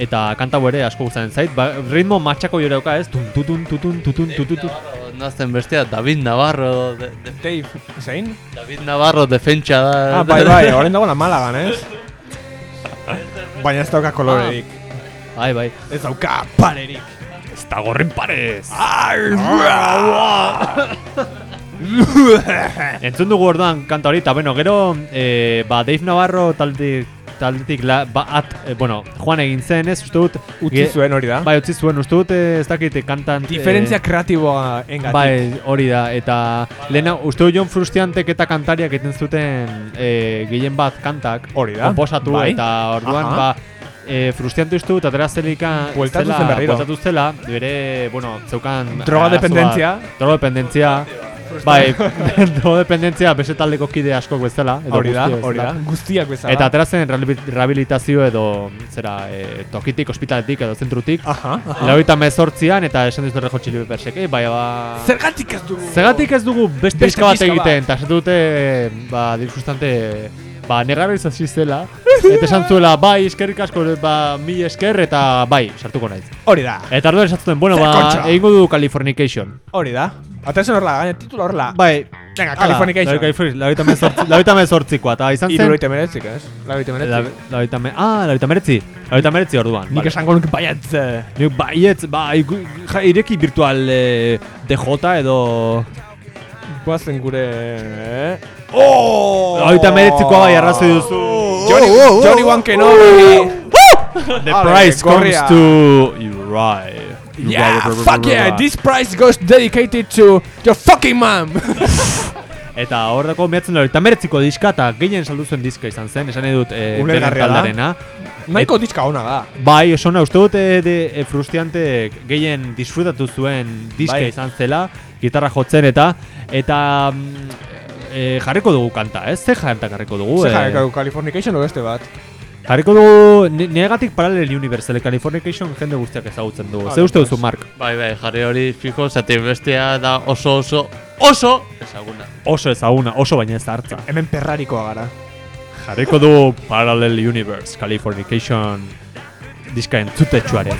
S2: Eta kanta ere asko guztaren zait, ba, ritmo matxako jore dauka ez, tun tutun tutun tutun tutun
S3: Nazten bestia, David Navarro, de, de,
S1: Dave, zein?
S3: David Navarro defentsa da.
S1: Ah, bai, bai, horren dagoela Malagan, ez? Baina ez dauka kolorerik.
S2: Bai, bai.
S1: Ez dauka parerik.
S2: Ez da gorren parez! Entzun dugu orduan kanta hori, eta bueno, gero, e, ba, Dave Navarro taldetik, taldetik la, ba, at, e, bueno, joan egin zen ez, uste dut,
S1: Utzi zuen hori da.
S2: Bai, utzi zuen, uste dut, eh, ez dakit, kantan...
S1: Diferentzia kreatiboa engatik.
S2: Bai, hori da, eta lehena, uste dut Jon Frustiantek eta kantariak egiten zuten e, gehien bat kantak
S1: Hori da.
S2: Komposatu
S1: Bai.
S2: eta orduan,
S1: Aha.
S2: ba, e, Frustiante uste dut, atera zelika
S1: Bueltatu zen berriro.
S2: Bueltatu zela, bere, bueno, zeukan
S1: Droga dependentzia.
S2: Droga dependentzia Bai, droga dependentzia beste taldeko kide askok bezala edo
S1: Hori da, hori da. Guztiak bezala.
S2: Eta atera zen rehabil- rehabilitazio edo zera e, tokitik, ospitaletik edo zentrutik
S1: Aha, aha.
S2: Lauita mezortzian eta esan dut Rejo Chili Peppersek, eh, bai, ba...
S1: Zergatik ez dugu?
S2: Zergatik ez dugu beste
S1: Beste
S2: bat egiten, eta esatu dute, ba, disfrustante, ba, negarrizazio zela, eta esan zuela, bai, eskerrik asko, ba, mi esker, eta bai, sartuko naiz.
S1: Hori da.
S2: Eta arduan esatzen, bueno, ba, egingo du Californication.
S1: Hori da. Atezen horrela, gaine titula horrela.
S2: Bai,
S1: Venga, Californication.
S2: Lauita mezortzikoa, eta izan zen...
S1: Iruroite meretzik, ez? Lauroite meretzik.
S2: Lauita me... Ah, lauita meretzi. Lauita meretzi orduan.
S1: Nik esango nuke baiatz. eh,
S2: Nik baietz, ba, ireki virtual eh, DJ edo...
S1: Guazen gure... Eh? Oh!
S2: Lauita meretzikoa bai arrazoi duzu.
S1: Johnny, Johnny One Kenobi.
S2: The price comes to Uri.
S1: Yeah, fuck yeah, this prize goes dedicated to your fucking mom.
S2: Eta hor dako mehatzen lauita meretziko diska eta gehien saldu zuen diska izan zen, esan nahi dut eh, taldearena.
S1: Nahiko diska ona da.
S2: Bai, oso na, uste dut de, e, frustiante gehien disfrutatu zuen diska
S1: Bai.
S2: izan zela, gitarra jotzen eta eta mm, e, jarriko dugu kanta, ez? Ze kanta jarriko dugu?
S1: Zer
S2: eh?
S1: jarriko Californication o beste bat.
S2: Jarriko dugu negatik Parallel Universe, ele Californication jende guztiak ezagutzen dugu. Ze uste duzu, Mark?
S3: Bai, bai, jarri hori fiko, zati bestia da oso oso oso ezaguna.
S2: Oso ezaguna, oso baina ez hartza.
S1: Hemen perrarikoa gara.
S2: Jarriko du Parallel Universe, Californication diskaen zutetxuaren.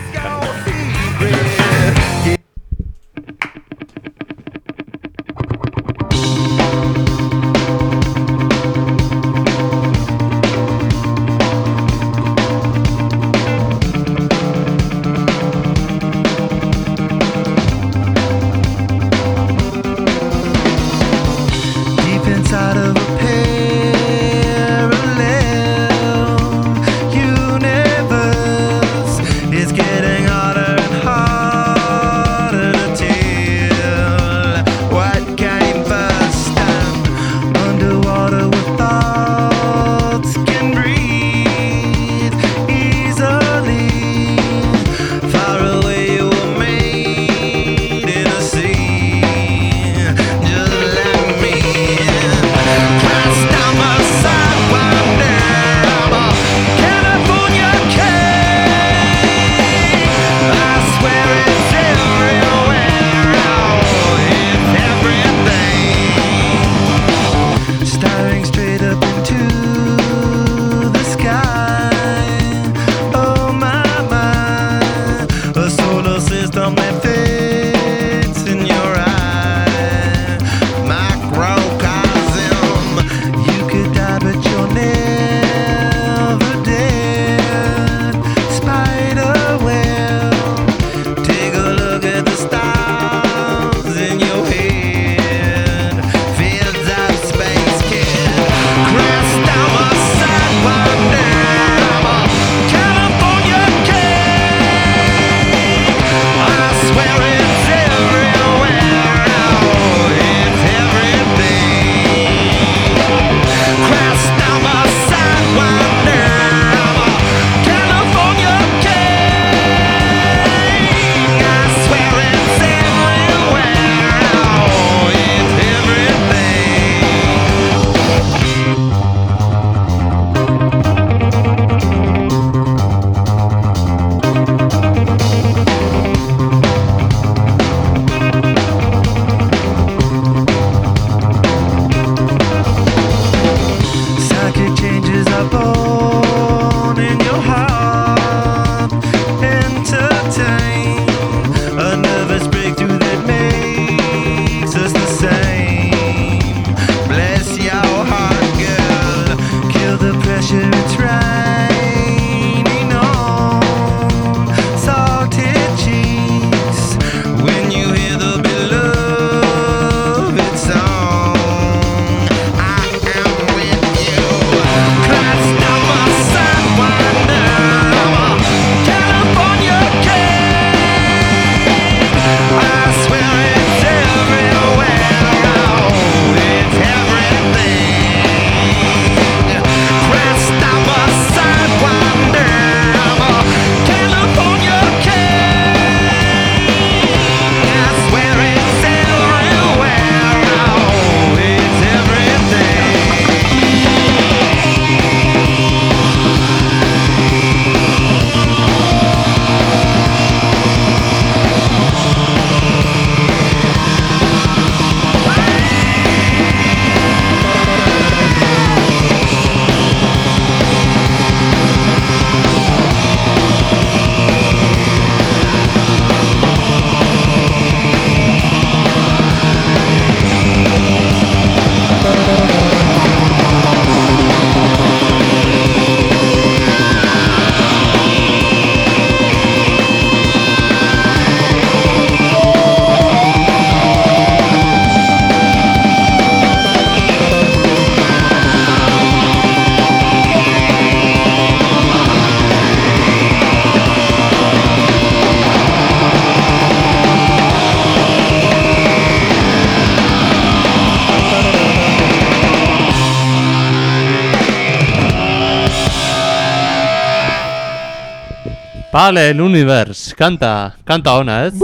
S4: Parallel Universe,
S3: kanta, kanta ona, ez?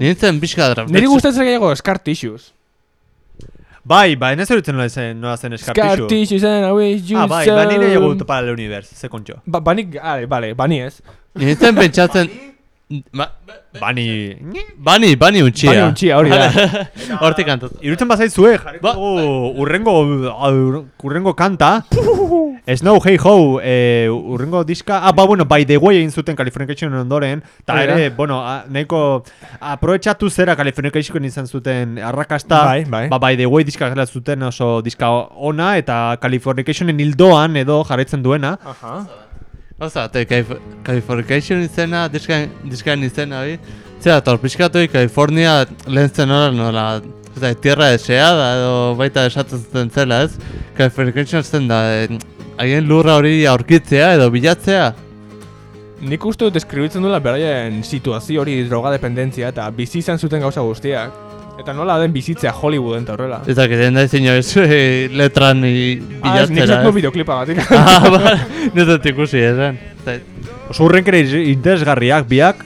S3: Nintzen pixka dra.
S1: Niri gustatzen gehiago Scar Tissues.
S2: Bai, bai, ez erutzen nola zen, nola zen
S1: Scar
S2: eskartixu.
S1: Tissues and I wish you
S2: Ah, bai, bai, nire dugu para el universe, ze kontxo.
S1: Ba, banik, ale, bale, bani ez.
S3: Nintzen pentsatzen... Ba,
S2: Bani...
S3: bani, bani untxia.
S1: Bani untxia, hori da.
S3: Hortik kantatu.
S2: Irutzen bazaizue, jarriko
S3: Ba-
S2: dugu urrengo, urrengo kanta. Snow Hey Ho, eh, urrengo diska. Ah, ba, bueno, by the way egin zuten Californication ondoren. Ta
S1: Hori da.
S2: ere, bueno, a, nahiko aprobetxatu zera Californication izan zuten arrakasta.
S1: Bai, bai.
S2: Ba, by the way diska gela zuten oso diska ona eta Californicationen hildoan edo jarraitzen duena.
S1: Aha.
S3: Oza, te Californication izena, diskan, diskan izena, bi. Zera, torpiskatu California lehen zen nola, nola, ez da, tierra deseada edo baita esatzen zuten zela, ez? Californication zen da, eh, haien lurra hori aurkitzea edo bilatzea.
S1: Nik uste dut eskribitzen duela beraien situazio hori droga dependentzia eta bizi izan zuten gauza guztiak. Eta nola den bizitzea Hollywooden eta horrela.
S3: Ez dakit, den da izin ez eh, letran i-
S1: Ah, ez, nik
S3: bilatzera,
S1: zatu
S3: ez?
S1: bideoklipa batik.
S3: Ah, ba, dut ikusi, esan. Ez
S2: Oso urrenkere interesgarriak biak.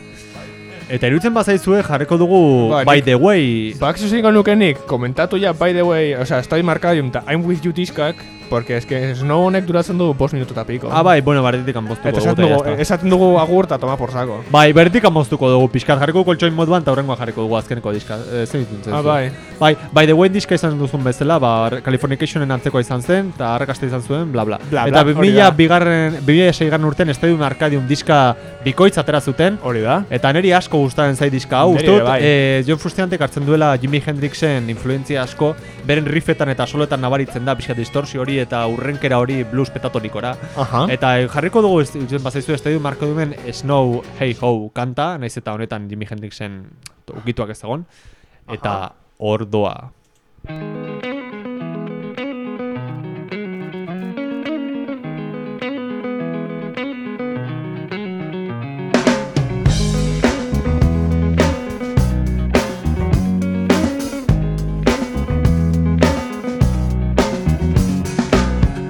S2: Eta irutzen bazaizue jarriko dugu
S1: Ba,
S2: by
S1: nik-
S2: the way.
S1: Bak zuzinko nukenik, komentatu ja, by the way, o sea, estoy markadium eta I'm with you diskak, porque es que Snow honek duratzen du bost minutu eta.
S2: Ah, bai, bueno, baretik anboztuko
S1: Eta
S2: dugu.
S1: esaten dugu, esaten dugu agur eta toma por saco.
S2: Bai, berdik amoztuko dugu, pixkat jarriko koltsoin moduan, eta horrengoa jarriko dugu azkeneko diska. E, zein ditzen
S1: Ah, bai.
S2: Bai, by the way diska izan duzun bezala, ba, Californicationen antzekoa izan zen, eta arrakasta izan zuen, bla bla.
S1: Bla,
S2: eta
S1: bla, hori
S2: 2000
S1: da.
S2: bigarren, 2006 garren urten Stadium Arcadium diska bikoitz atera zuten,
S1: Hori da.
S2: Eta neri asko gustaren zai diska hau, uste
S1: bai.
S2: eh, John Frusciante hartzen duela Jimi Hendrixen influentzia asko, beren riffetan eta soloetan nabaritzen da, pixka distorsio hori eta urrenkera hori blues petatonikora.
S1: Aha.
S2: Eta eh, jarriko dugu, ez bazaizu estadiu marko dumen Snow Hey Ho kanta, naiz eta honetan Jimi Hendrixen ukituak ez egon. Eta hor doa.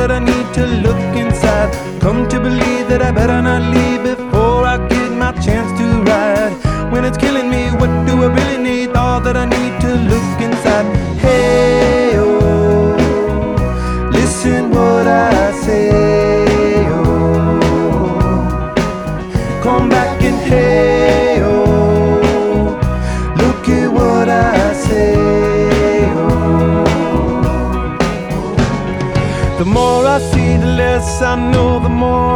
S5: that I need to look inside? Come to believe that I better not leave before I get my chance to ride. When it's killing me, what do I really need? All that I need to look inside. Hey amor.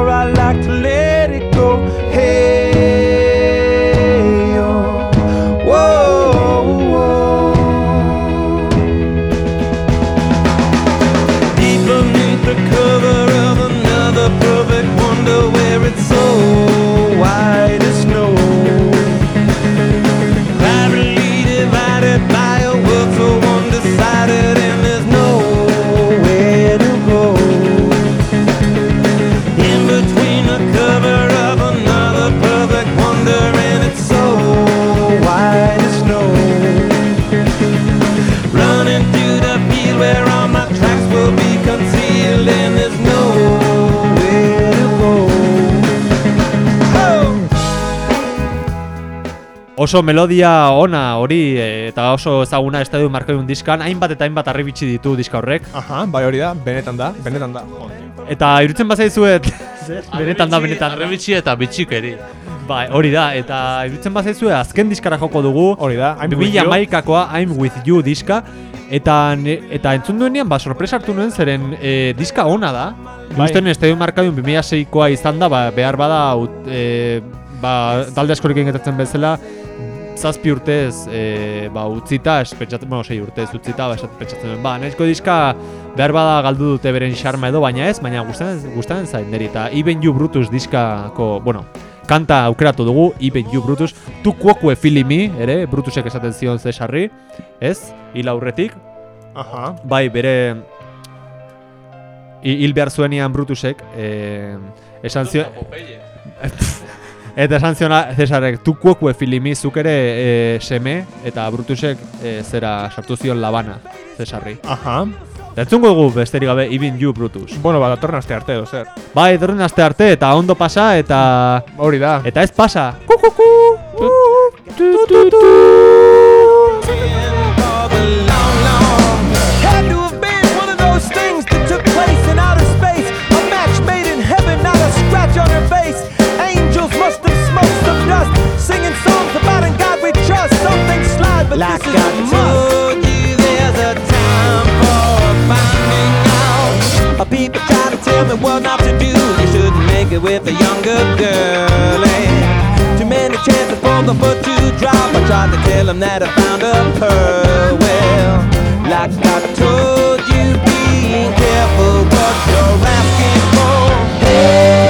S2: Oso melodia ona hori eh, eta oso ezaguna Stadium Arcadium diskan, hainbat eta hainbat arribitsi ditu diska horrek.
S1: Aha, bai hori da, benetan da, benetan da.
S2: Eta irutzen bazaizuet, benetan da, benetan da.
S3: Arrebitxi eta bitxikeri.
S2: Bai, hori da, eta irutzen bazaizue azken diskara joko dugu.
S1: Hori da, I'm with
S2: 2000
S1: you.
S2: maikakoa I'm with you diska. Eta, eta entzun duenean, ba, sorpresa hartu nuen zeren e, diska ona da.
S1: Bai.
S2: Bai. Usten Estadio Markadun 2006koa izan da, ba, behar bada ut, e, ba, talde askorekin gertatzen bezala, zazpi urtez e, ba, utzita, ez pentsatzen, bueno, sei urtez utzita, ba, pentsatzen ba, nahizko diska behar bada galdu dute beren xarma edo, baina ez, baina gustatzen gustatzen zait niri, eta Iben You Brutus diskako, bueno, kanta aukeratu dugu, Iben You Brutus, tu kuokue filimi, ere, Brutusek esaten zion Cesarri, ez, hil aurretik,
S1: Aha.
S2: bai, bere hi- hil behar zuenian Brutusek, e, esan zion, Eta esan ziona Cesarek, tu kuokue filimi zuk ere e, seme eta Brutusek e, zera sartu zion labana Cesarri.
S1: Aha.
S2: Entzungo dugu besterik gabe Ibin You Brutus.
S1: Bueno, ba, datorren aste arte edo zer.
S2: Bai, etorren aste arte eta ondo pasa eta
S1: Hori da.
S2: eta ez pasa.
S5: Had
S4: like I told you there's a time for finding out. People try to tell me what not to do. You shouldn't make it with a younger girl. Eh, too many chances for the foot to drop. I tried to tell them that I found a pearl. Well, like I told you, be careful what you're asking for. Hey.